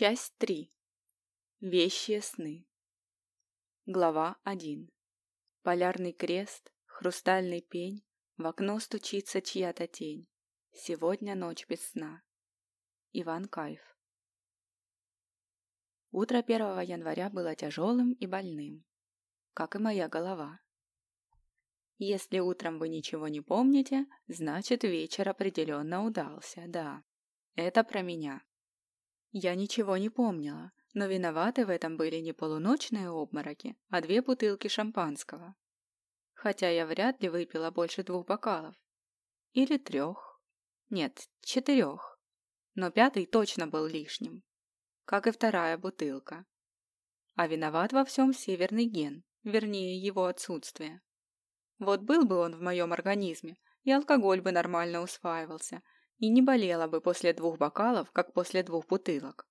Часть 3. Вещие сны. Глава 1. Полярный крест, хрустальный пень, в окно стучится чья-то тень. Сегодня ночь без сна. Иван Кайф. Утро 1 января было тяжелым и больным, как и моя голова. Если утром вы ничего не помните, значит вечер определенно удался, да. Это про меня. Я ничего не помнила, но виноваты в этом были не полуночные обмороки, а две бутылки шампанского. Хотя я вряд ли выпила больше двух бокалов. Или трех. Нет, четырех. Но пятый точно был лишним. Как и вторая бутылка. А виноват во всем северный ген, вернее его отсутствие. Вот был бы он в моем организме, и алкоголь бы нормально усваивался – и не болела бы после двух бокалов, как после двух бутылок.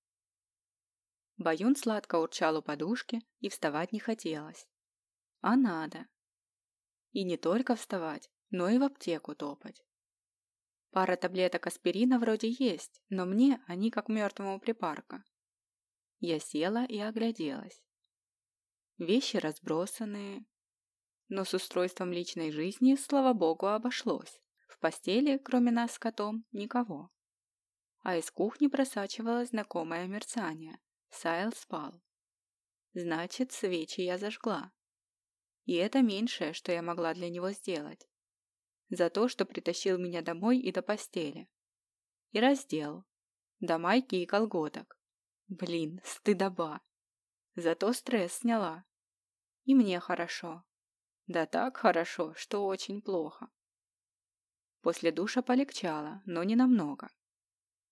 Баюн сладко урчал у подушки, и вставать не хотелось. А надо. И не только вставать, но и в аптеку топать. Пара таблеток аспирина вроде есть, но мне они как мертвому припарка. Я села и огляделась. Вещи разбросанные, но с устройством личной жизни, слава богу, обошлось. В постели, кроме нас с котом, никого. А из кухни просачивалось знакомое мерцание. Сайл спал. Значит, свечи я зажгла. И это меньшее, что я могла для него сделать. За то, что притащил меня домой и до постели. И раздел. До майки и колготок. Блин, стыдоба. Зато стресс сняла. И мне хорошо. Да так хорошо, что очень плохо. После душа полегчало, но не намного.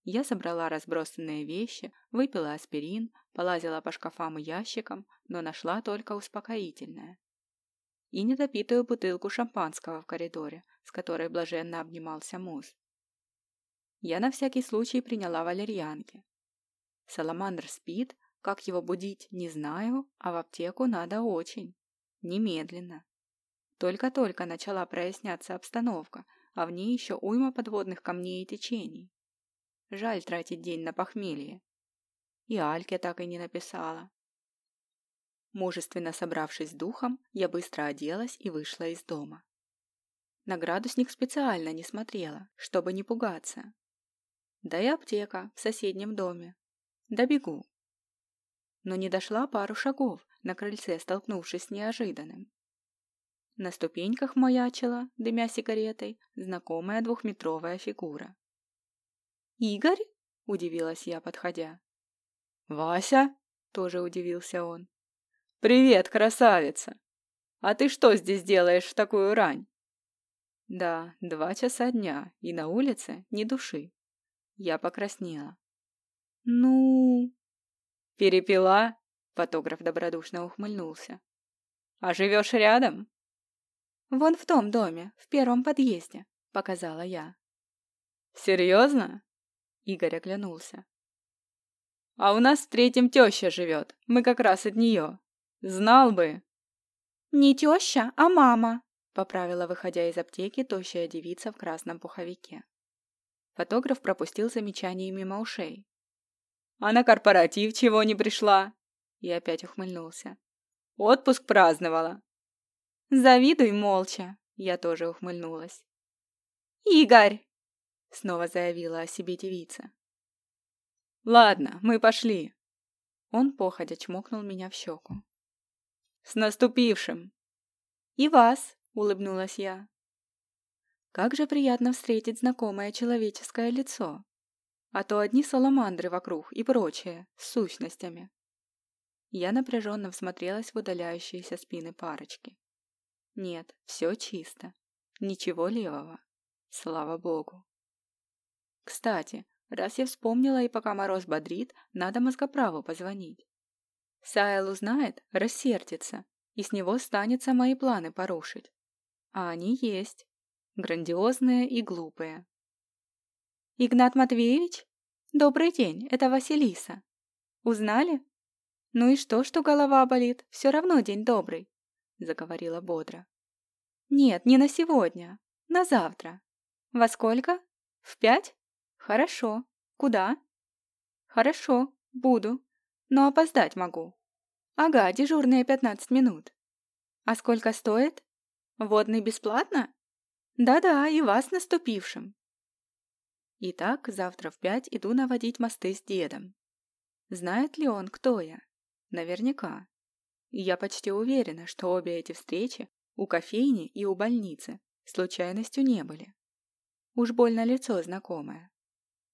Я собрала разбросанные вещи, выпила аспирин, полазила по шкафам и ящикам, но нашла только успокоительное. И недопитую бутылку шампанского в коридоре, с которой блаженно обнимался муз. Я на всякий случай приняла валерьянки. Саламандр спит, как его будить, не знаю, а в аптеку надо очень. Немедленно. Только-только начала проясняться обстановка, а в ней еще уйма подводных камней и течений. Жаль тратить день на похмелье. И Альке так и не написала. Мужественно собравшись с духом, я быстро оделась и вышла из дома. На градусник специально не смотрела, чтобы не пугаться. Да и аптека в соседнем доме. Добегу. Но не дошла пару шагов, на крыльце столкнувшись с неожиданным. На ступеньках маячила, дымя сигаретой, знакомая двухметровая фигура. «Игорь?» – удивилась я, подходя. «Вася?» – тоже удивился он. «Привет, красавица! А ты что здесь делаешь в такую рань?» «Да, два часа дня, и на улице ни души». Я покраснела. «Ну...» «Перепила?» – фотограф добродушно ухмыльнулся. «А живешь рядом?» «Вон в том доме, в первом подъезде», — показала я. «Серьезно?» — Игорь оглянулся. «А у нас в третьем теща живет, мы как раз от нее. Знал бы!» «Не теща, а мама!» — поправила, выходя из аптеки, тощая девица в красном пуховике. Фотограф пропустил замечание мимо ушей. «А на корпоратив чего не пришла?» И опять ухмыльнулся. «Отпуск праздновала. Завидуй молча. Я тоже ухмыльнулась. «Игорь!» — снова заявила о себе девица. «Ладно, мы пошли». Он походя чмокнул меня в щеку. «С наступившим!» «И вас!» — улыбнулась я. Как же приятно встретить знакомое человеческое лицо. А то одни саламандры вокруг и прочее, с сущностями. Я напряженно всмотрелась в удаляющиеся спины парочки. Нет, все чисто. Ничего левого. Слава богу. Кстати, раз я вспомнила и пока мороз бодрит, надо мозгоправу позвонить. Сайл узнает, рассердится, и с него станется мои планы порушить. А они есть. Грандиозные и глупые. «Игнат Матвеевич? Добрый день, это Василиса. Узнали? Ну и что, что голова болит? Все равно день добрый. — заговорила бодро. «Нет, не на сегодня. На завтра. Во сколько? В пять? Хорошо. Куда? Хорошо. Буду. Но опоздать могу. Ага, дежурные пятнадцать минут. А сколько стоит? Водный бесплатно? Да-да, и вас наступившим. Итак, завтра в пять иду наводить мосты с дедом. Знает ли он, кто я? Наверняка. И я почти уверена, что обе эти встречи у кофейни и у больницы случайностью не были. Уж больно лицо знакомое.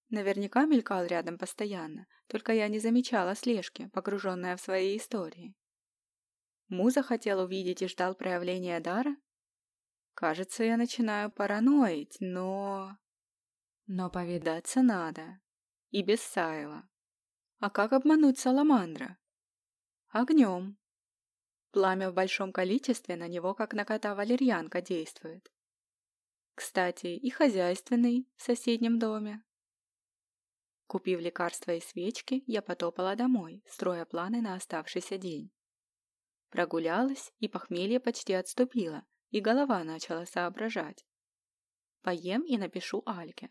Наверняка мелькал рядом постоянно, только я не замечала слежки, погруженная в свои истории. Муза хотел увидеть и ждал проявления дара? Кажется, я начинаю параноить, но... Но повидаться надо. И без Саева. А как обмануть Саламандра? Огнем. Пламя в большом количестве на него, как на кота валерьянка, действует. Кстати, и хозяйственный в соседнем доме. Купив лекарства и свечки, я потопала домой, строя планы на оставшийся день. Прогулялась, и похмелье почти отступило, и голова начала соображать. Поем и напишу Альке.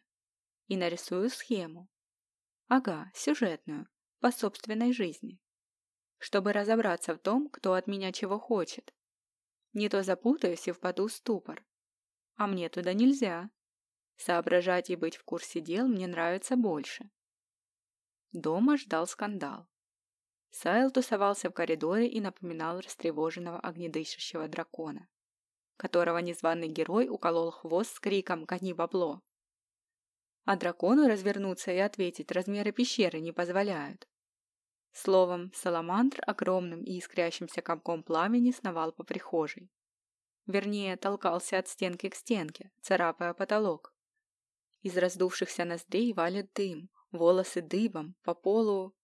И нарисую схему. Ага, сюжетную, по собственной жизни чтобы разобраться в том, кто от меня чего хочет. Не то запутаюсь и впаду в ступор. А мне туда нельзя. Соображать и быть в курсе дел мне нравится больше. Дома ждал скандал. Сайл тусовался в коридоре и напоминал растревоженного огнедышащего дракона, которого незваный герой уколол хвост с криком «Гони бабло!». А дракону развернуться и ответить размеры пещеры не позволяют. Словом, саламандр огромным и искрящимся комком пламени сновал по прихожей. Вернее, толкался от стенки к стенке, царапая потолок. Из раздувшихся ноздрей валит дым, волосы дыбом, по полу...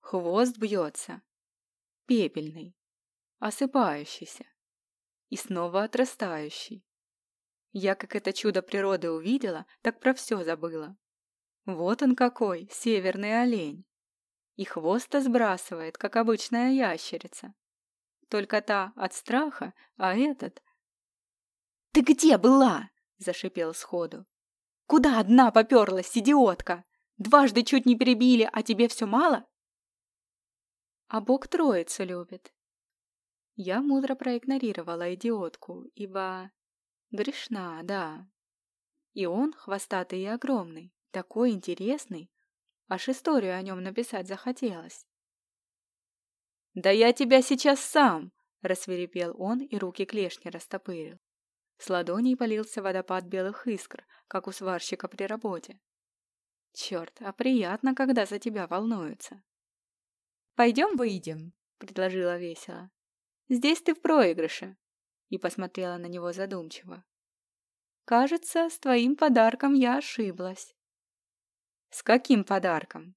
Хвост бьется. Пепельный. Осыпающийся. И снова отрастающий. Я, как это чудо природы увидела, так про все забыла. Вот он какой, северный олень и хвоста сбрасывает, как обычная ящерица. Только та от страха, а этот... «Ты где была?» – зашипел сходу. «Куда одна поперлась, идиотка? Дважды чуть не перебили, а тебе все мало?» А Бог троицу любит. Я мудро проигнорировала идиотку, ибо... Грешна, да. И он, хвостатый и огромный, такой интересный, Аж историю о нем написать захотелось. «Да я тебя сейчас сам!» – рассверепел он и руки клешни растопырил. С ладоней полился водопад белых искр, как у сварщика при работе. Черт, а приятно, когда за тебя волнуются. «Пойдем выйдем», — предложила весело. «Здесь ты в проигрыше», — и посмотрела на него задумчиво. «Кажется, с твоим подарком я ошиблась». «С каким подарком?»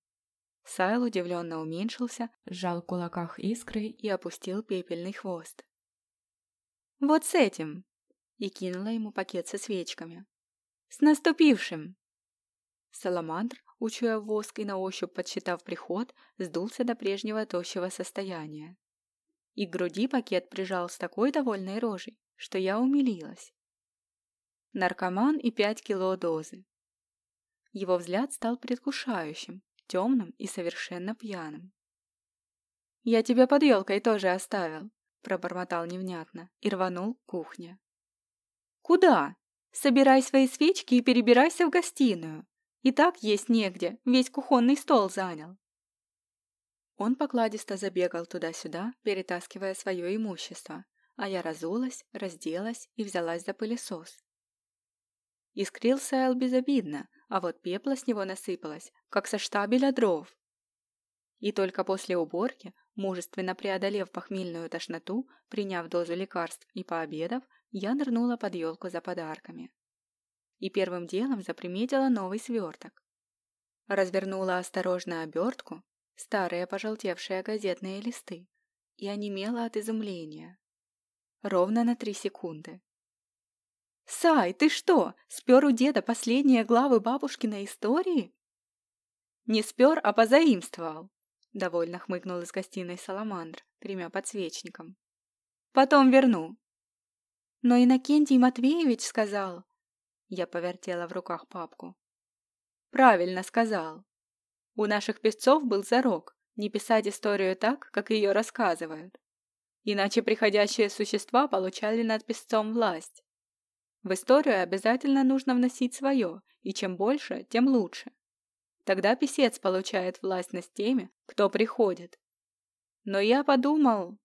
Сайл удивленно уменьшился, сжал в кулаках искры и опустил пепельный хвост. «Вот с этим!» и кинула ему пакет со свечками. «С наступившим!» Саламандр, учуя воск и на ощупь подсчитав приход, сдулся до прежнего тощего состояния. И к груди пакет прижал с такой довольной рожей, что я умилилась. Наркоман и пять кило дозы. Его взгляд стал предвкушающим, темным и совершенно пьяным. «Я тебя под елкой тоже оставил», – пробормотал невнятно и рванул к кухне. «Куда? Собирай свои свечки и перебирайся в гостиную. И так есть негде, весь кухонный стол занял». Он покладисто забегал туда-сюда, перетаскивая свое имущество, а я разулась, разделась и взялась за пылесос. Искрился Эл безобидно, а вот пепла с него насыпалось, как со штабеля дров. И только после уборки, мужественно преодолев похмельную тошноту, приняв дозу лекарств и пообедав, я нырнула под елку за подарками. И первым делом заприметила новый сверток. Развернула осторожно обертку, старые пожелтевшие газетные листы, и онемела от изумления. Ровно на три секунды. «Сай, ты что, спер у деда последние главы бабушкиной истории?» «Не спер, а позаимствовал», — довольно хмыкнул из гостиной Саламандр тремя подсвечником. «Потом верну». «Но Иннокентий Матвеевич сказал...» Я повертела в руках папку. «Правильно сказал. У наших песцов был зарок, Не писать историю так, как ее рассказывают. Иначе приходящие существа получали над писцом власть. В историю обязательно нужно вносить свое, и чем больше, тем лучше. Тогда писец получает власть над теми, кто приходит. Но я подумал...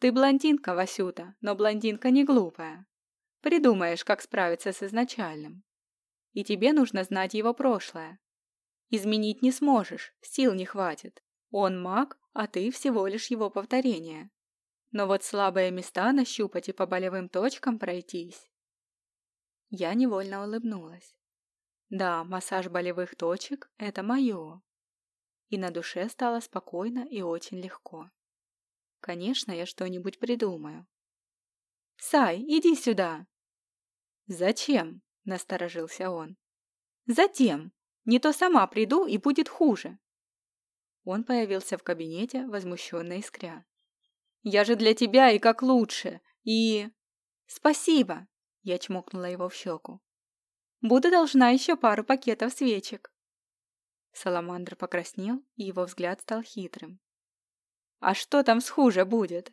Ты блондинка, Васюта, но блондинка не глупая. Придумаешь, как справиться с изначальным. И тебе нужно знать его прошлое. Изменить не сможешь, сил не хватит. Он маг, а ты всего лишь его повторение. Но вот слабые места нащупать и по болевым точкам пройтись. Я невольно улыбнулась. Да, массаж болевых точек – это мое. И на душе стало спокойно и очень легко. Конечно, я что-нибудь придумаю. «Сай, иди сюда!» «Зачем?» – насторожился он. «Затем! Не то сама приду и будет хуже!» Он появился в кабинете, возмущенно искря. «Я же для тебя и как лучше! И...» «Спасибо!» – я чмокнула его в щеку. «Буду должна еще пару пакетов свечек!» Саламандр покраснел, и его взгляд стал хитрым. «А что там с хуже будет?»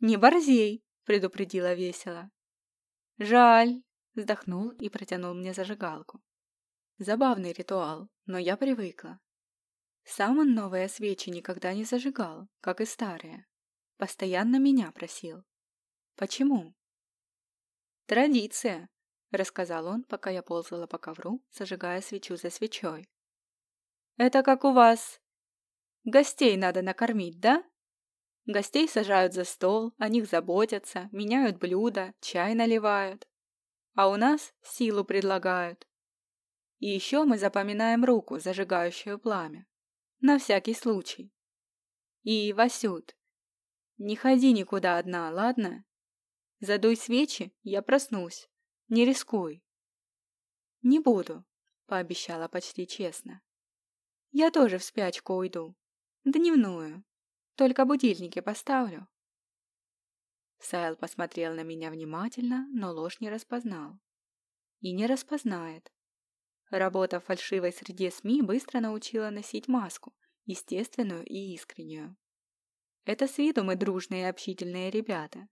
«Не борзей!» – предупредила весело. «Жаль!» – вздохнул и протянул мне зажигалку. Забавный ритуал, но я привыкла. Сам он новые свечи никогда не зажигал, как и старые. Постоянно меня просил. Почему? Традиция, рассказал он, пока я ползала по ковру, зажигая свечу за свечой. Это как у вас. Гостей надо накормить, да? Гостей сажают за стол, о них заботятся, меняют блюда, чай наливают. А у нас силу предлагают. И еще мы запоминаем руку, зажигающую пламя. На всякий случай. И, Васют, не ходи никуда одна, ладно? Задуй свечи, я проснусь. Не рискуй. Не буду, пообещала почти честно. Я тоже в спячку уйду. Дневную. Только будильники поставлю. Сайл посмотрел на меня внимательно, но ложь не распознал. И не распознает, Работа в фальшивой среде СМИ быстро научила носить маску, естественную и искреннюю. Это с виду мы дружные и общительные ребята.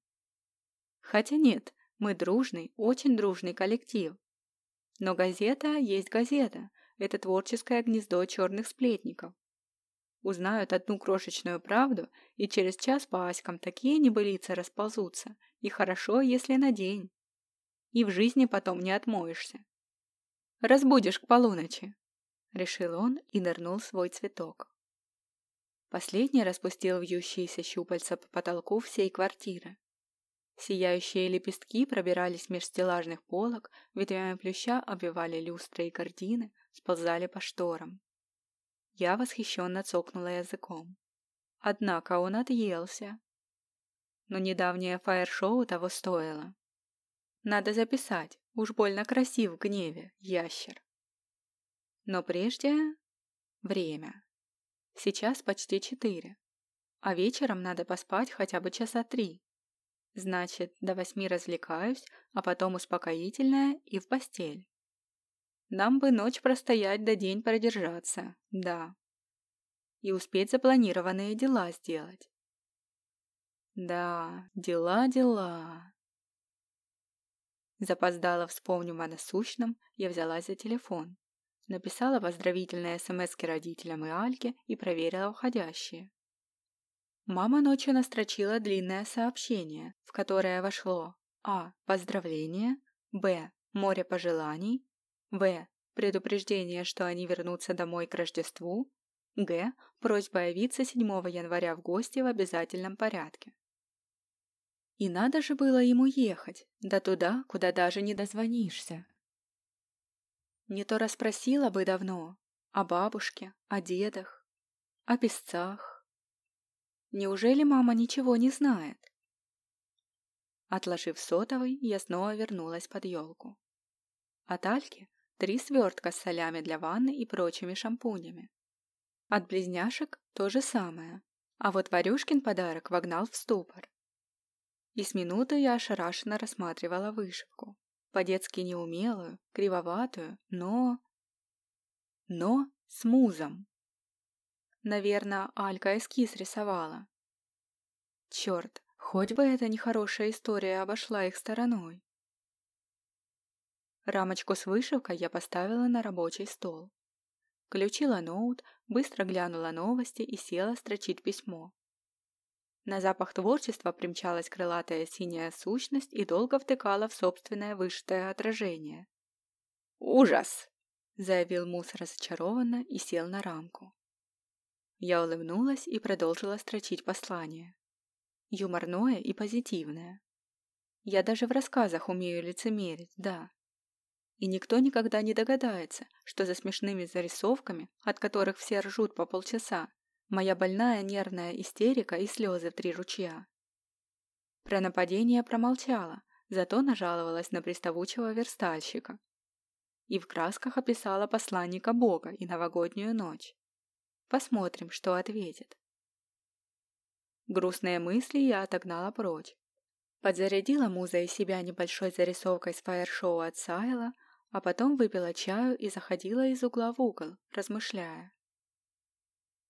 Хотя нет, мы дружный, очень дружный коллектив. Но газета есть газета, это творческое гнездо черных сплетников. Узнают одну крошечную правду, и через час по аськам такие небылицы расползутся, и хорошо, если на день. И в жизни потом не отмоешься. Разбудишь к полуночи», — решил он и нырнул свой цветок. Последний распустил вьющиеся щупальца по потолку всей квартиры. Сияющие лепестки пробирались меж стеллажных полок, ветвями плюща обвивали люстры и гардины, сползали по шторам. Я восхищенно цокнула языком. Однако он отъелся. Но недавнее фаер-шоу того стоило. Надо записать, Уж больно красив в гневе, ящер. Но прежде... Время. Сейчас почти четыре. А вечером надо поспать хотя бы часа три. Значит, до восьми развлекаюсь, а потом успокоительное и в постель. Нам бы ночь простоять да день продержаться, да. И успеть запланированные дела сделать. Да, дела, дела. Запоздала, вспомнив о насущном, я взялась за телефон. Написала поздравительные смс родителям и Альке и проверила входящие. Мама ночью настрочила длинное сообщение, в которое вошло А. Поздравление Б. Море пожеланий В. Предупреждение, что они вернутся домой к Рождеству Г. Просьба явиться 7 января в гости в обязательном порядке. И надо же было ему ехать, да туда, куда даже не дозвонишься. Не то расспросила бы давно о бабушке, о дедах, о песцах. Неужели мама ничего не знает? Отложив сотовый, я снова вернулась под елку. От Альки три свертка с солями для ванны и прочими шампунями. От близняшек то же самое, а вот Варюшкин подарок вогнал в ступор и с минуты я ошарашенно рассматривала вышивку. По-детски неумелую, кривоватую, но... Но с музом. Наверное, Алька эскиз рисовала. Черт, хоть бы эта нехорошая история обошла их стороной. Рамочку с вышивкой я поставила на рабочий стол. Включила ноут, быстро глянула новости и села строчить письмо. На запах творчества примчалась крылатая синяя сущность и долго втыкала в собственное вышитое отражение. «Ужас!» – заявил Мус разочарованно и сел на рамку. Я улыбнулась и продолжила строчить послание. Юморное и позитивное. Я даже в рассказах умею лицемерить, да и никто никогда не догадается, что за смешными зарисовками, от которых все ржут по полчаса, моя больная нервная истерика и слезы в три ручья. Про нападение промолчала, зато нажаловалась на приставучего верстальщика. И в красках описала посланника Бога и новогоднюю ночь. Посмотрим, что ответит. Грустные мысли я отогнала прочь. Подзарядила муза из себя небольшой зарисовкой с фаер-шоу от Сайла, а потом выпила чаю и заходила из угла в угол, размышляя.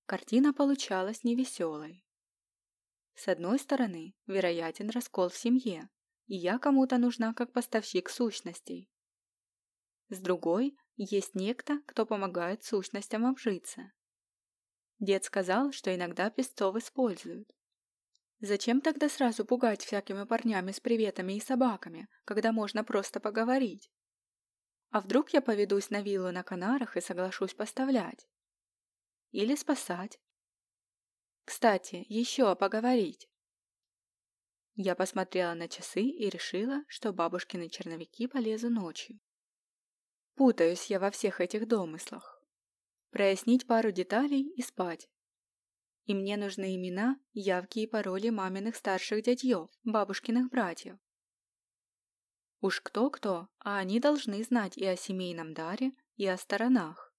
Картина получалась невеселой. С одной стороны, вероятен раскол в семье, и я кому-то нужна как поставщик сущностей. С другой, есть некто, кто помогает сущностям обжиться. Дед сказал, что иногда песцов используют. Зачем тогда сразу пугать всякими парнями с приветами и собаками, когда можно просто поговорить? А вдруг я поведусь на виллу на Канарах и соглашусь поставлять? Или спасать? Кстати, еще поговорить. Я посмотрела на часы и решила, что бабушкины черновики полезу ночью. Путаюсь я во всех этих домыслах. Прояснить пару деталей и спать. И мне нужны имена, явки и пароли маминых старших дядьев, бабушкиных братьев. Уж кто-кто, а они должны знать и о семейном даре, и о сторонах.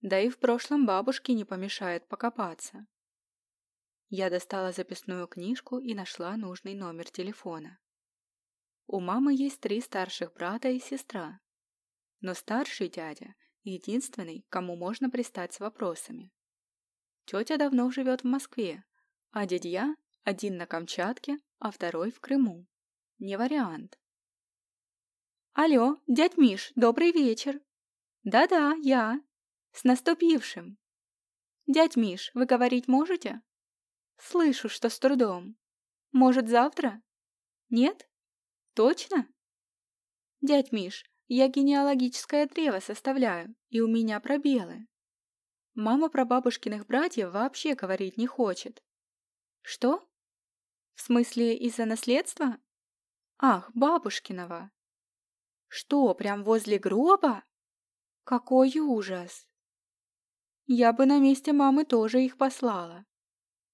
Да и в прошлом бабушке не помешает покопаться. Я достала записную книжку и нашла нужный номер телефона. У мамы есть три старших брата и сестра. Но старший дядя – единственный, кому можно пристать с вопросами. Тетя давно живет в Москве, а дядья – один на Камчатке, а второй в Крыму. Не вариант. «Алло, дядь Миш, добрый вечер!» «Да-да, я. С наступившим!» «Дядь Миш, вы говорить можете?» «Слышу, что с трудом. Может, завтра?» «Нет? Точно?» «Дядь Миш, я генеалогическое древо составляю, и у меня пробелы. Мама про бабушкиных братьев вообще говорить не хочет». «Что? В смысле, из-за наследства?» «Ах, бабушкиного!» Что, прям возле гроба? Какой ужас! Я бы на месте мамы тоже их послала.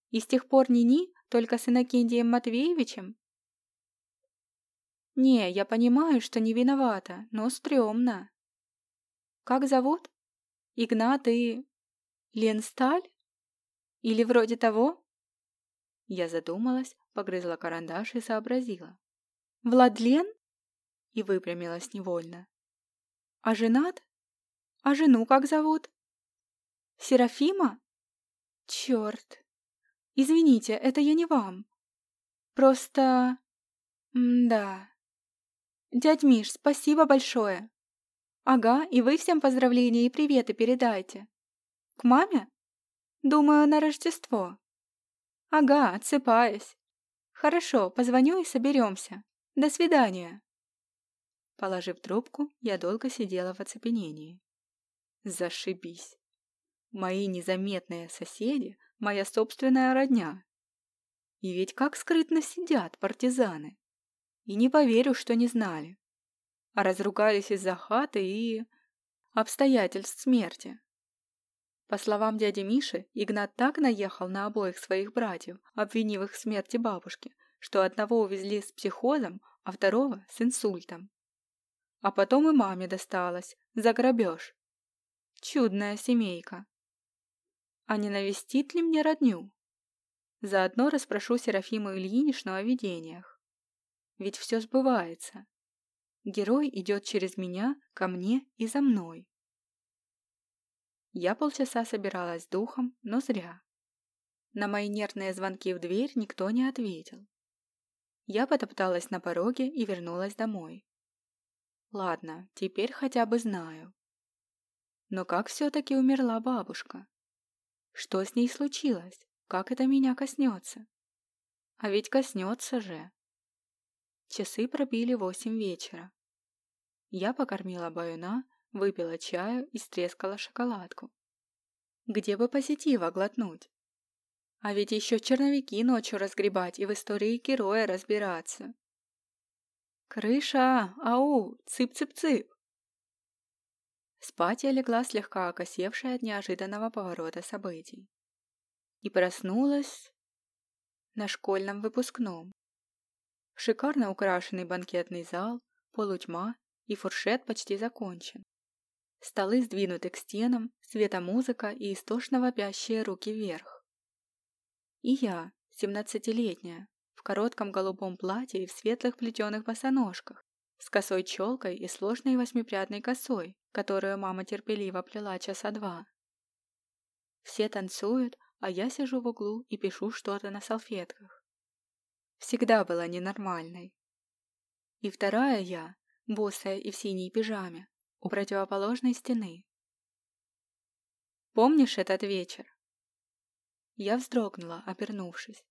И с тех пор ни-ни, только с Иннокентием Матвеевичем? Не, я понимаю, что не виновата, но стрёмно. Как зовут? Игнат и... Ленсталь? Или вроде того? Я задумалась, погрызла карандаш и сообразила. Владлен? и выпрямилась невольно. «А женат? А жену как зовут?» «Серафима? Черт! Извините, это я не вам. Просто... М да. Дядь Миш, спасибо большое. Ага, и вы всем поздравления и приветы передайте. К маме? Думаю, на Рождество. Ага, отсыпаюсь. Хорошо, позвоню и соберемся. До свидания. Положив трубку, я долго сидела в оцепенении. Зашибись. Мои незаметные соседи — моя собственная родня. И ведь как скрытно сидят партизаны. И не поверю, что не знали. А разругались из-за хаты и... обстоятельств смерти. По словам дяди Миши, Игнат так наехал на обоих своих братьев, обвинив их в смерти бабушки, что одного увезли с психозом, а второго с инсультом. А потом и маме досталось. За грабеж. Чудная семейка. А не навестит ли мне родню? Заодно расспрошу Серафиму Ильиничну о видениях. Ведь все сбывается. Герой идет через меня, ко мне и за мной. Я полчаса собиралась с духом, но зря. На мои нервные звонки в дверь никто не ответил. Я потопталась на пороге и вернулась домой. Ладно, теперь хотя бы знаю. Но как все-таки умерла бабушка? Что с ней случилось? Как это меня коснется? А ведь коснется же. Часы пробили восемь вечера. Я покормила баюна, выпила чаю и стрескала шоколадку. Где бы позитива глотнуть? А ведь еще черновики ночью разгребать и в истории героя разбираться. «Крыша! Ау! Цып-цып-цып!» Спать я легла слегка окосевшая от неожиданного поворота событий. И проснулась на школьном выпускном. Шикарно украшенный банкетный зал, полутьма и фуршет почти закончен. Столы сдвинуты к стенам, светомузыка и истошно вопящие руки вверх. И я, семнадцатилетняя, в коротком голубом платье и в светлых плетеных босоножках, с косой челкой и сложной восьмипрядной косой, которую мама терпеливо плела часа два. Все танцуют, а я сижу в углу и пишу что-то на салфетках. Всегда была ненормальной. И вторая я, босая и в синей пижаме, у противоположной стены. Помнишь этот вечер? Я вздрогнула, обернувшись.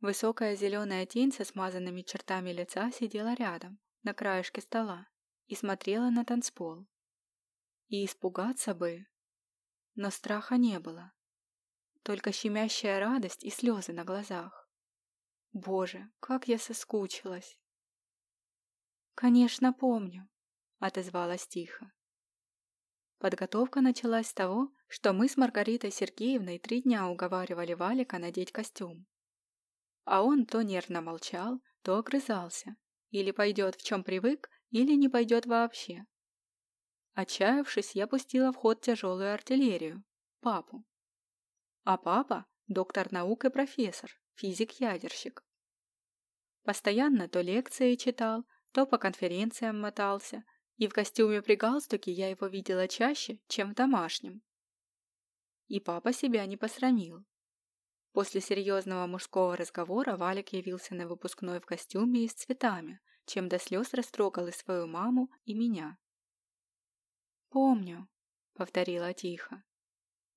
Высокая зеленая тень со смазанными чертами лица сидела рядом, на краешке стола, и смотрела на танцпол. И испугаться бы, но страха не было. Только щемящая радость и слезы на глазах. Боже, как я соскучилась. «Конечно, помню», — отозвалась тихо. Подготовка началась с того, что мы с Маргаритой Сергеевной три дня уговаривали Валика надеть костюм. А он то нервно молчал, то огрызался. Или пойдет в чем привык, или не пойдет вообще. Отчаявшись, я пустила в ход тяжелую артиллерию – папу. А папа – доктор наук и профессор, физик-ядерщик. Постоянно то лекции читал, то по конференциям мотался, и в костюме при галстуке я его видела чаще, чем в домашнем. И папа себя не посрамил. После серьезного мужского разговора Валик явился на выпускной в костюме и с цветами, чем до слез растрогал и свою маму, и меня. «Помню», — повторила тихо.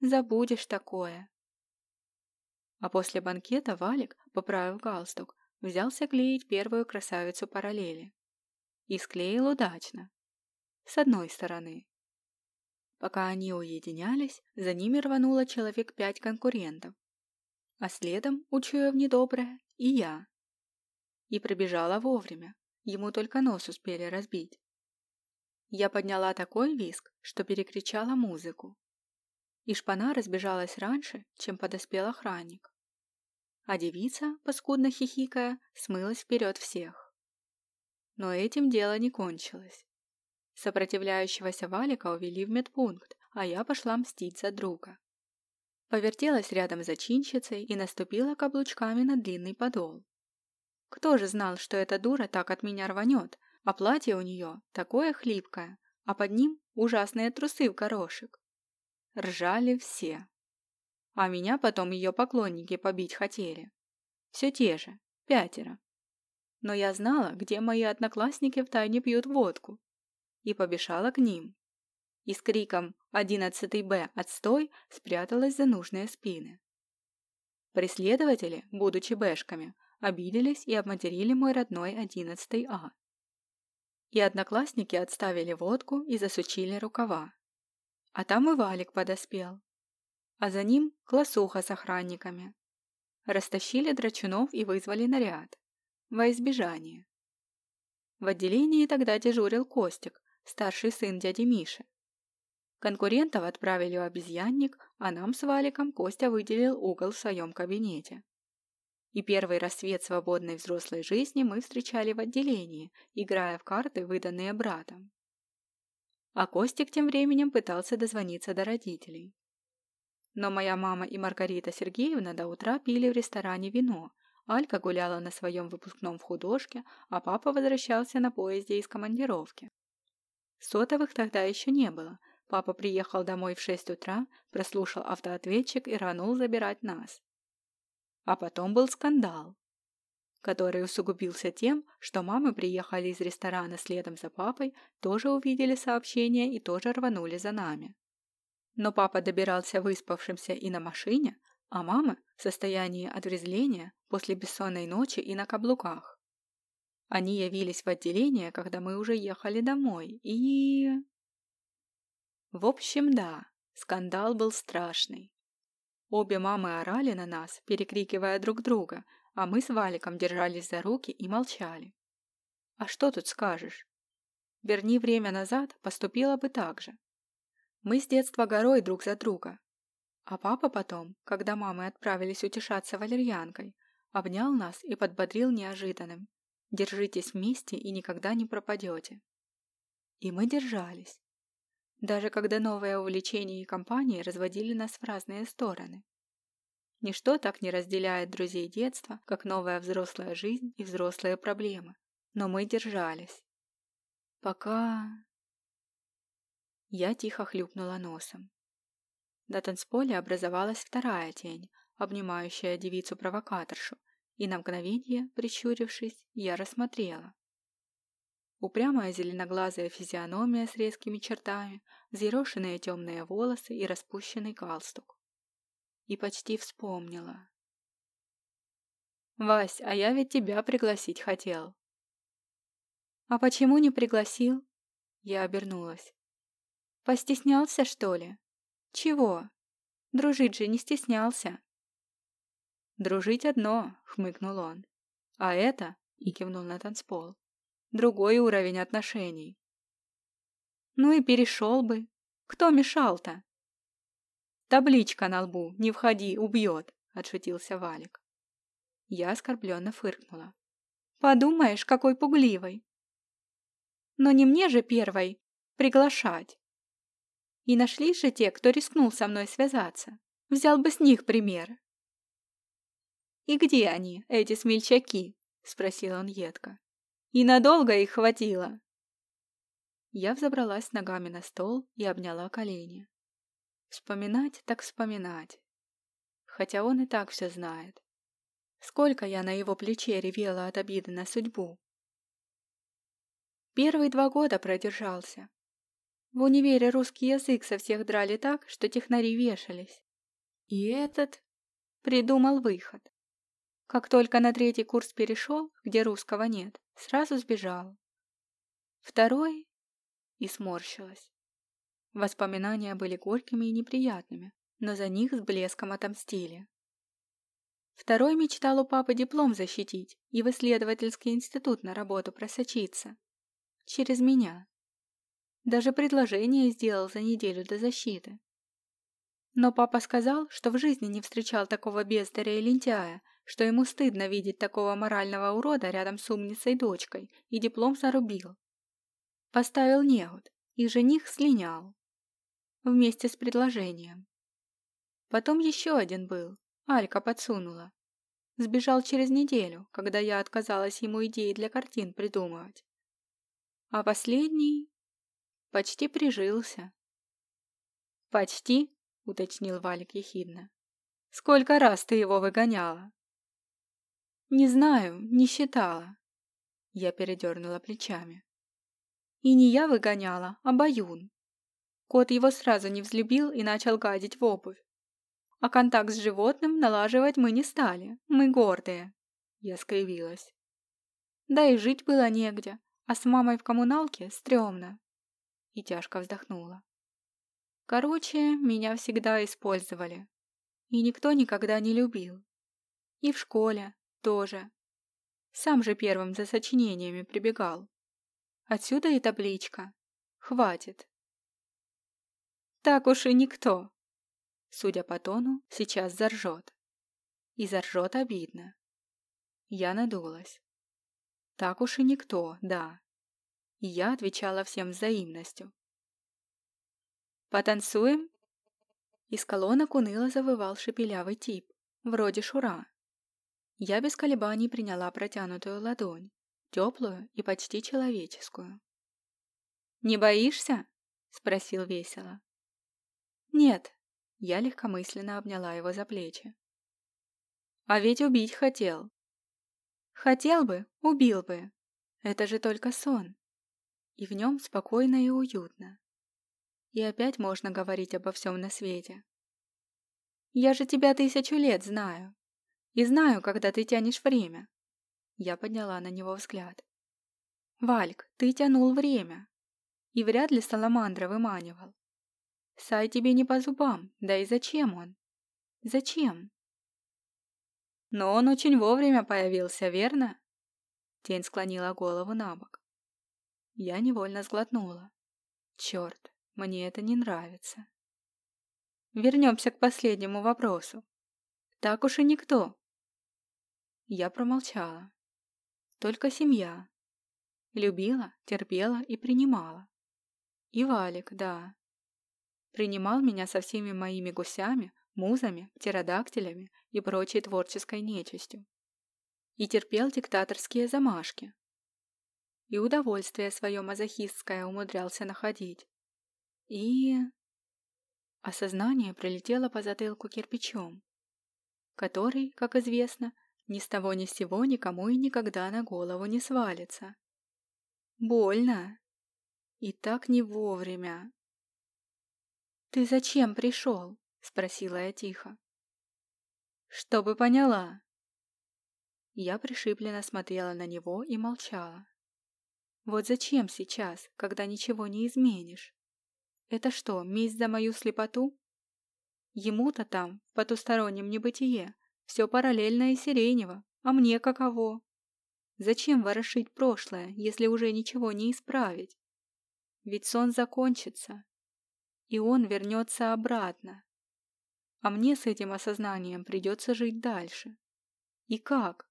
«Забудешь такое». А после банкета Валик, поправив галстук, взялся клеить первую красавицу параллели. И склеил удачно. С одной стороны. Пока они уединялись, за ними рвануло человек пять конкурентов. А следом, учуяв недоброе, и я. И пробежала вовремя, ему только нос успели разбить. Я подняла такой виск, что перекричала музыку. И шпана разбежалась раньше, чем подоспел охранник. А девица, паскудно хихикая, смылась вперед всех. Но этим дело не кончилось. Сопротивляющегося Валика увели в медпункт, а я пошла мстить за друга. Повертелась рядом зачинщицей и наступила каблучками на длинный подол. Кто же знал, что эта дура так от меня рванет, а платье у нее такое хлипкое, а под ним ужасные трусы в горошек. Ржали все. А меня потом ее поклонники побить хотели. Все те же, пятеро. Но я знала, где мои одноклассники втайне пьют водку. И побежала к ним. И с криком «11 Б, отстой!» спряталась за нужные спины. Преследователи, будучи бэшками, обиделись и обматерили мой родной одиннадцатый А. И одноклассники отставили водку и засучили рукава. А там и Валик подоспел. А за ним классуха с охранниками. Растащили драчунов и вызвали наряд. Во избежание. В отделении тогда дежурил Костик, старший сын дяди Миши. Конкурентов отправили в обезьянник, а нам с Валиком Костя выделил угол в своем кабинете и первый рассвет свободной взрослой жизни мы встречали в отделении, играя в карты, выданные братом. А Костик тем временем пытался дозвониться до родителей. Но моя мама и Маргарита Сергеевна до утра пили в ресторане вино, Алька гуляла на своем выпускном в художке, а папа возвращался на поезде из командировки. Сотовых тогда еще не было, Папа приехал домой в шесть утра, прослушал автоответчик и рванул забирать нас. А потом был скандал, который усугубился тем, что мамы приехали из ресторана следом за папой, тоже увидели сообщение и тоже рванули за нами. Но папа добирался выспавшимся и на машине, а мамы в состоянии отрезвления после бессонной ночи и на каблуках. Они явились в отделение, когда мы уже ехали домой, и... В общем, да, скандал был страшный. Обе мамы орали на нас, перекрикивая друг друга, а мы с Валиком держались за руки и молчали. А что тут скажешь? Верни время назад, поступила бы так же. Мы с детства горой друг за друга, а папа потом, когда мамы отправились утешаться валерьянкой, обнял нас и подбодрил неожиданным. Держитесь вместе и никогда не пропадете. И мы держались. Даже когда новое увлечение и компании разводили нас в разные стороны. Ничто так не разделяет друзей детства, как новая взрослая жизнь и взрослые проблемы. Но мы держались. Пока... Я тихо хлюпнула носом. На танцполе образовалась вторая тень, обнимающая девицу-провокаторшу, и на мгновение, прищурившись, я рассмотрела. Упрямая зеленоглазая физиономия с резкими чертами, взъерошенные темные волосы и распущенный галстук. И почти вспомнила. «Вась, а я ведь тебя пригласить хотел». «А почему не пригласил?» Я обернулась. «Постеснялся, что ли?» «Чего? Дружить же не стеснялся». «Дружить одно», — хмыкнул он. «А это», — и кивнул на танцпол, — «другой уровень отношений». «Ну и перешел бы. Кто мешал-то?» «Табличка на лбу, не входи, убьет», — отшутился Валик. Я оскорбленно фыркнула. «Подумаешь, какой пугливый!» «Но не мне же первой приглашать!» И нашлись же те, кто рискнул со мной связаться. Взял бы с них пример. «И где они, эти смельчаки?» — спросил он едко. «И надолго их хватило?» Я взобралась ногами на стол и обняла колени. Вспоминать так вспоминать. Хотя он и так все знает. Сколько я на его плече ревела от обиды на судьбу. Первые два года продержался, в универе русский язык со всех драли так, что технари вешались. И этот придумал выход. Как только на третий курс перешел, где русского нет, сразу сбежал. Второй и сморщилась. Воспоминания были горькими и неприятными, но за них с блеском отомстили. Второй мечтал у папы диплом защитить и в исследовательский институт на работу просочиться. Через меня. Даже предложение сделал за неделю до защиты. Но папа сказал, что в жизни не встречал такого бездаря и лентяя, что ему стыдно видеть такого морального урода рядом с умницей дочкой, и диплом зарубил. Поставил негод, и жених слинял. Вместе с предложением. Потом еще один был, Алька подсунула. Сбежал через неделю, когда я отказалась ему идеи для картин придумывать. А последний Почти прижился. «Почти?» — уточнил Валик ехидно. «Сколько раз ты его выгоняла?» «Не знаю, не считала». Я передернула плечами. «И не я выгоняла, а Баюн. Кот его сразу не взлюбил и начал гадить в обувь. А контакт с животным налаживать мы не стали, мы гордые». Я скривилась. Да и жить было негде, а с мамой в коммуналке стрёмно и тяжко вздохнула. Короче, меня всегда использовали. И никто никогда не любил. И в школе тоже. Сам же первым за сочинениями прибегал. Отсюда и табличка. Хватит. Так уж и никто. Судя по тону, сейчас заржет. И заржет обидно. Я надулась. Так уж и никто, да и я отвечала всем взаимностью. «Потанцуем?» Из колонок уныло завывал шепелявый тип, вроде Шура. Я без колебаний приняла протянутую ладонь, теплую и почти человеческую. «Не боишься?» спросил весело. Нет, я легкомысленно обняла его за плечи. А ведь убить хотел. Хотел бы, убил бы. Это же только сон. И в нем спокойно и уютно. И опять можно говорить обо всем на свете. Я же тебя тысячу лет знаю. И знаю, когда ты тянешь время. Я подняла на него взгляд. Вальк, ты тянул время. И вряд ли Саламандра выманивал. Сай тебе не по зубам, да и зачем он? Зачем? Но он очень вовремя появился, верно? Тень склонила голову на бок. Я невольно сглотнула. Черт, мне это не нравится. Вернемся к последнему вопросу. Так уж и никто. Я промолчала. Только семья. Любила, терпела и принимала. И Валик, да. Принимал меня со всеми моими гусями, музами, птеродактилями и прочей творческой нечистью. И терпел диктаторские замашки. И удовольствие свое мазохистское умудрялся находить. И... Осознание прилетело по затылку кирпичом, который, как известно, ни с того ни с сего никому и никогда на голову не свалится. Больно. И так не вовремя. «Ты зачем пришел?» — спросила я тихо. «Чтобы поняла». Я пришипленно смотрела на него и молчала. «Вот зачем сейчас, когда ничего не изменишь? Это что, месть за мою слепоту? Ему-то там, в потустороннем небытие, все параллельно и сиренево, а мне каково? Зачем ворошить прошлое, если уже ничего не исправить? Ведь сон закончится, и он вернется обратно. А мне с этим осознанием придется жить дальше. И как?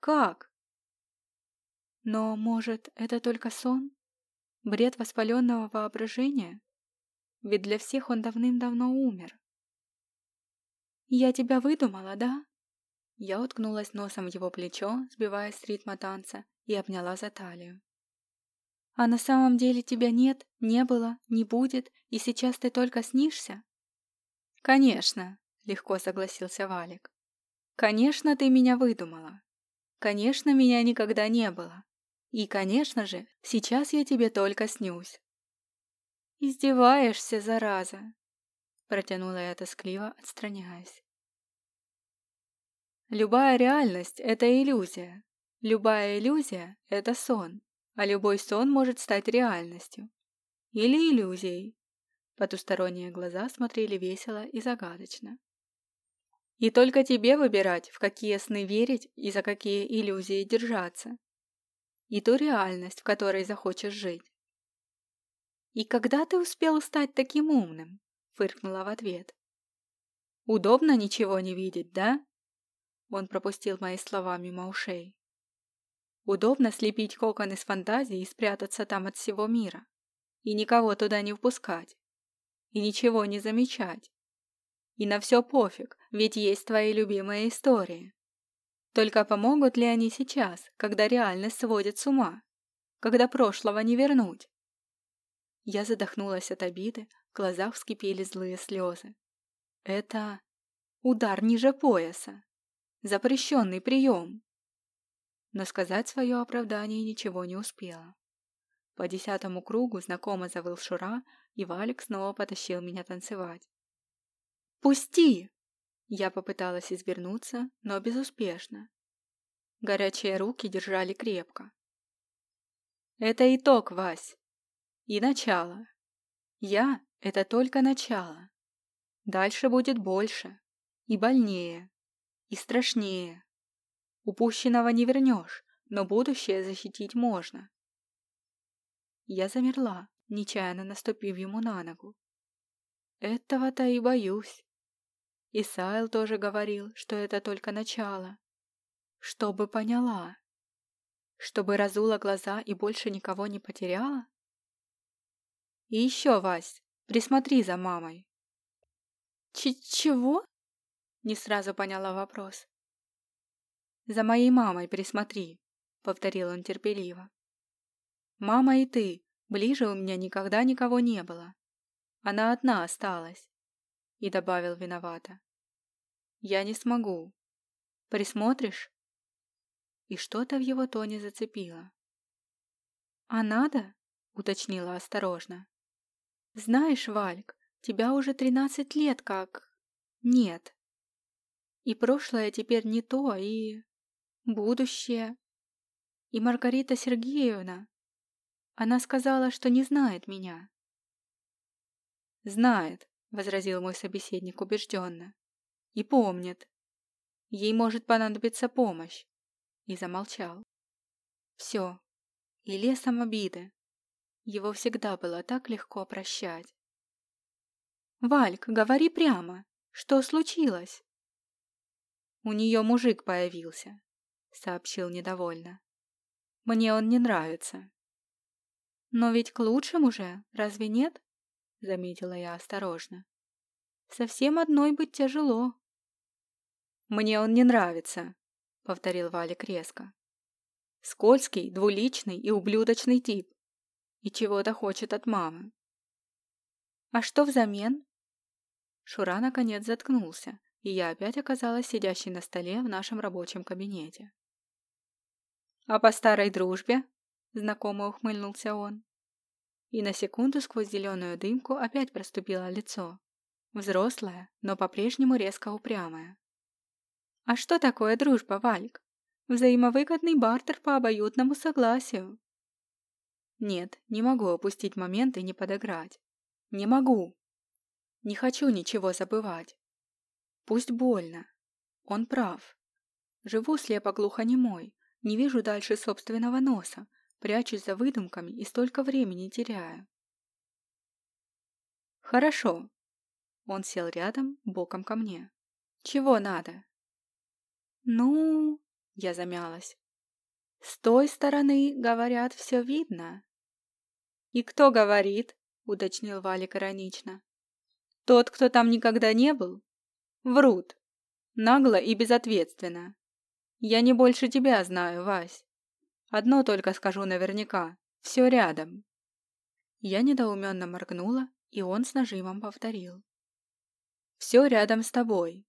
Как? Но, может, это только сон? Бред воспаленного воображения? Ведь для всех он давным-давно умер. «Я тебя выдумала, да?» Я уткнулась носом в его плечо, сбиваясь с ритма танца, и обняла за талию. «А на самом деле тебя нет, не было, не будет, и сейчас ты только снишься?» «Конечно», — легко согласился Валик. «Конечно, ты меня выдумала. Конечно, меня никогда не было. И, конечно же, сейчас я тебе только снюсь». «Издеваешься, зараза!» Протянула я тоскливо, отстраняясь. Любая реальность — это иллюзия. Любая иллюзия — это сон, а любой сон может стать реальностью. Или иллюзией. Потусторонние глаза смотрели весело и загадочно. И только тебе выбирать, в какие сны верить и за какие иллюзии держаться. И ту реальность, в которой захочешь жить. «И когда ты успел стать таким умным?» — фыркнула в ответ. «Удобно ничего не видеть, да?» Он пропустил мои слова мимо ушей. Удобно слепить кокон из фантазии и спрятаться там от всего мира. И никого туда не впускать. И ничего не замечать. И на все пофиг, ведь есть твои любимые истории. Только помогут ли они сейчас, когда реальность сводит с ума? Когда прошлого не вернуть? Я задохнулась от обиды, в глазах вскипели злые слезы. Это удар ниже пояса. Запрещенный прием. Но сказать свое оправдание ничего не успела. По десятому кругу знакомо завыл Шура, и Валик снова потащил меня танцевать. «Пусти!» Я попыталась извернуться, но безуспешно. Горячие руки держали крепко. «Это итог, Вась. И начало. Я — это только начало. Дальше будет больше. И больнее и страшнее. Упущенного не вернешь, но будущее защитить можно. Я замерла, нечаянно наступив ему на ногу. Этого-то и боюсь. Исаил тоже говорил, что это только начало. Чтобы поняла. Чтобы разула глаза и больше никого не потеряла? И еще, Вась, присмотри за мамой. Ч чего? Не сразу поняла вопрос. «За моей мамой присмотри», — повторил он терпеливо. «Мама и ты, Ближе у меня никогда никого не было. Она одна осталась. И добавил виновато. Я не смогу. Присмотришь? И что-то в его тоне зацепило. А надо? Уточнила осторожно. Знаешь, Вальк, тебя уже тринадцать лет как... Нет. И прошлое теперь не то, и... Будущее. И Маргарита Сергеевна. Она сказала, что не знает меня. «Знает», — возразил мой собеседник убежденно. «И помнит. Ей может понадобиться помощь». И замолчал. Все. И лесом обиды. Его всегда было так легко прощать. «Вальк, говори прямо. Что случилось?» «У нее мужик появился», — сообщил недовольно. «Мне он не нравится». «Но ведь к лучшему же, разве нет?» — заметила я осторожно. «Совсем одной быть тяжело». «Мне он не нравится», — повторил Валик резко. «Скользкий, двуличный и ублюдочный тип. И чего-то хочет от мамы». «А что взамен?» Шура наконец заткнулся, и я опять оказалась сидящей на столе в нашем рабочем кабинете. «А по старой дружбе?» — знакомо ухмыльнулся он. И на секунду сквозь зеленую дымку опять проступило лицо. Взрослое, но по-прежнему резко упрямое. «А что такое дружба, Вальк? Взаимовыгодный бартер по обоюдному согласию». «Нет, не могу опустить момент и не подыграть. Не могу. Не хочу ничего забывать. Пусть больно. Он прав. Живу слепо-глухонемой, не вижу дальше собственного носа, прячусь за выдумками и столько времени теряю. Хорошо. Он сел рядом, боком ко мне. Чего надо? Ну, я замялась. С той стороны, говорят, все видно. И кто говорит? Уточнил Валик иронично. Тот, кто там никогда не был? Врут. Нагло и безответственно. Я не больше тебя знаю, Вась. Одно только скажу наверняка. Все рядом. Я недоуменно моргнула, и он с нажимом повторил. Все рядом с тобой.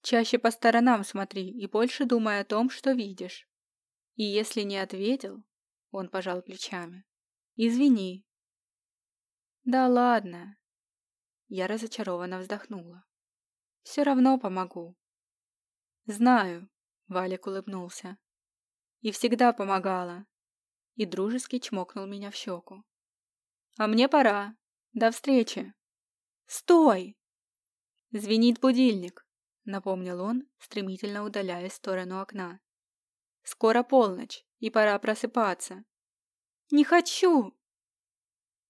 Чаще по сторонам смотри и больше думай о том, что видишь. И если не ответил, он пожал плечами. Извини. Да ладно. Я разочарованно вздохнула. Все равно помогу. Знаю, Валик улыбнулся. И всегда помогала. И дружески чмокнул меня в щеку. А мне пора. До встречи. Стой! Звенит будильник, напомнил он, стремительно удаляясь в сторону окна. Скоро полночь, и пора просыпаться. Не хочу!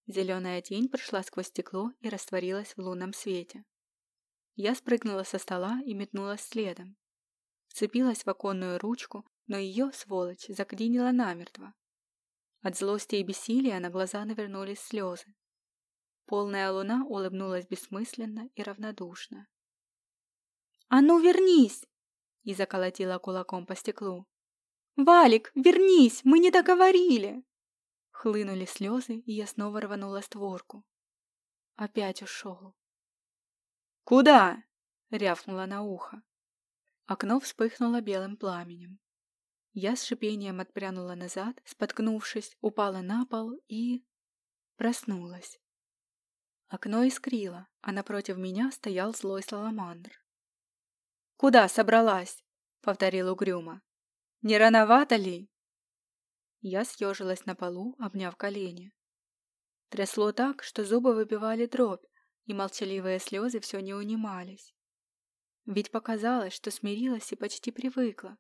Зеленая тень прошла сквозь стекло и растворилась в лунном свете. Я спрыгнула со стола и метнулась следом. Вцепилась в оконную ручку, но ее, сволочь, заклинила намертво. От злости и бессилия на глаза навернулись слезы. Полная луна улыбнулась бессмысленно и равнодушно. «А ну вернись!» и заколотила кулаком по стеклу. «Валик, вернись! Мы не договорили!» Хлынули слезы, и я снова рванула створку. Опять ушел. «Куда?» — рявкнула на ухо. Окно вспыхнуло белым пламенем. Я с шипением отпрянула назад, споткнувшись, упала на пол и... проснулась. Окно искрило, а напротив меня стоял злой саламандр. «Куда собралась?» — повторил угрюмо. «Не рановато ли?» Я съежилась на полу, обняв колени. Трясло так, что зубы выбивали дробь, и молчаливые слезы все не унимались. Ведь показалось, что смирилась и почти привыкла.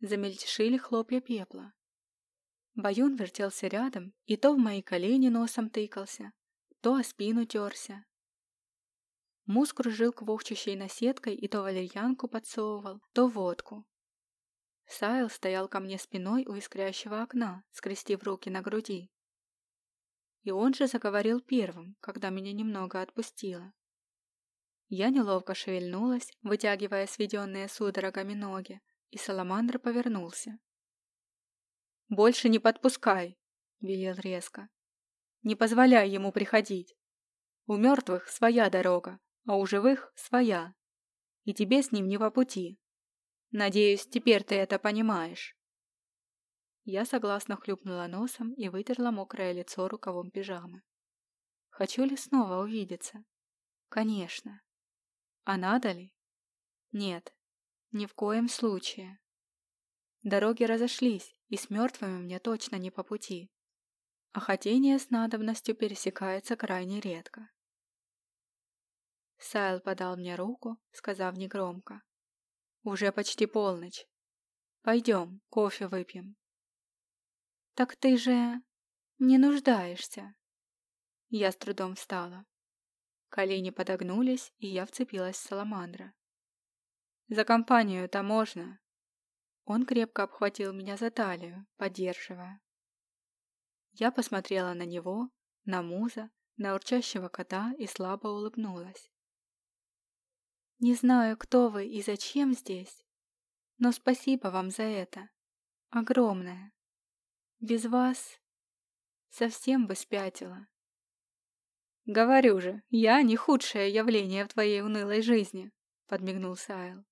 Замельтешили хлопья пепла. Баюн вертелся рядом и то в мои колени носом тыкался, то о спину терся. Мус кружил квохчущей наседкой и то валерьянку подсовывал, то водку. Сайл стоял ко мне спиной у искрящего окна, скрестив руки на груди. И он же заговорил первым, когда меня немного отпустило. Я неловко шевельнулась, вытягивая сведенные судорогами ноги, и Саламандр повернулся. «Больше не подпускай!» — велел резко. «Не позволяй ему приходить. У мертвых своя дорога, а у живых своя. И тебе с ним не по пути. Надеюсь, теперь ты это понимаешь». Я согласно хлюпнула носом и вытерла мокрое лицо рукавом пижамы. Хочу ли снова увидеться? Конечно. А надо ли? Нет, ни в коем случае. Дороги разошлись, и с мертвыми мне точно не по пути. А хотение с надобностью пересекается крайне редко. Сайл подал мне руку, сказав негромко. «Уже почти полночь. Пойдем, кофе выпьем». «Так ты же не нуждаешься». Я с трудом встала. Колени подогнулись, и я вцепилась в саламандра. «За компанию-то можно!» Он крепко обхватил меня за талию, поддерживая. Я посмотрела на него, на муза, на урчащего кота и слабо улыбнулась. «Не знаю, кто вы и зачем здесь, но спасибо вам за это. Огромное. Без вас совсем бы спятила». «Говорю же, я не худшее явление в твоей унылой жизни», — подмигнул Сайл.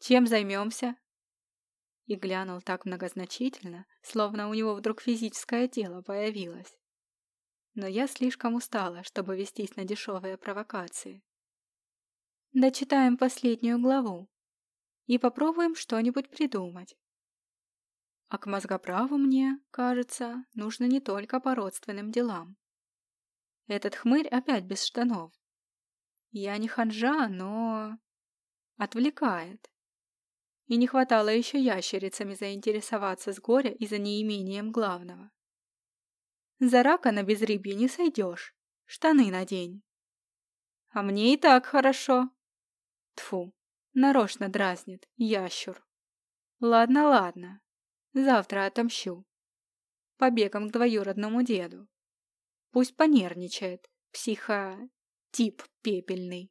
«Чем займемся?» И глянул так многозначительно, словно у него вдруг физическое тело появилось. Но я слишком устала, чтобы вестись на дешевые провокации. Дочитаем последнюю главу и попробуем что-нибудь придумать. А к мозгоправу мне, кажется, нужно не только по родственным делам. Этот хмырь опять без штанов. Я не ханжа, но... Отвлекает. И не хватало еще ящерицами заинтересоваться с горя и за неимением главного. За рака на безрыбье не сойдешь. Штаны надень. А мне и так хорошо. Тфу, нарочно дразнит, ящур. Ладно, ладно. Завтра отомщу. Побегом к двоюродному деду. Пусть понервничает, психо... тип пепельный.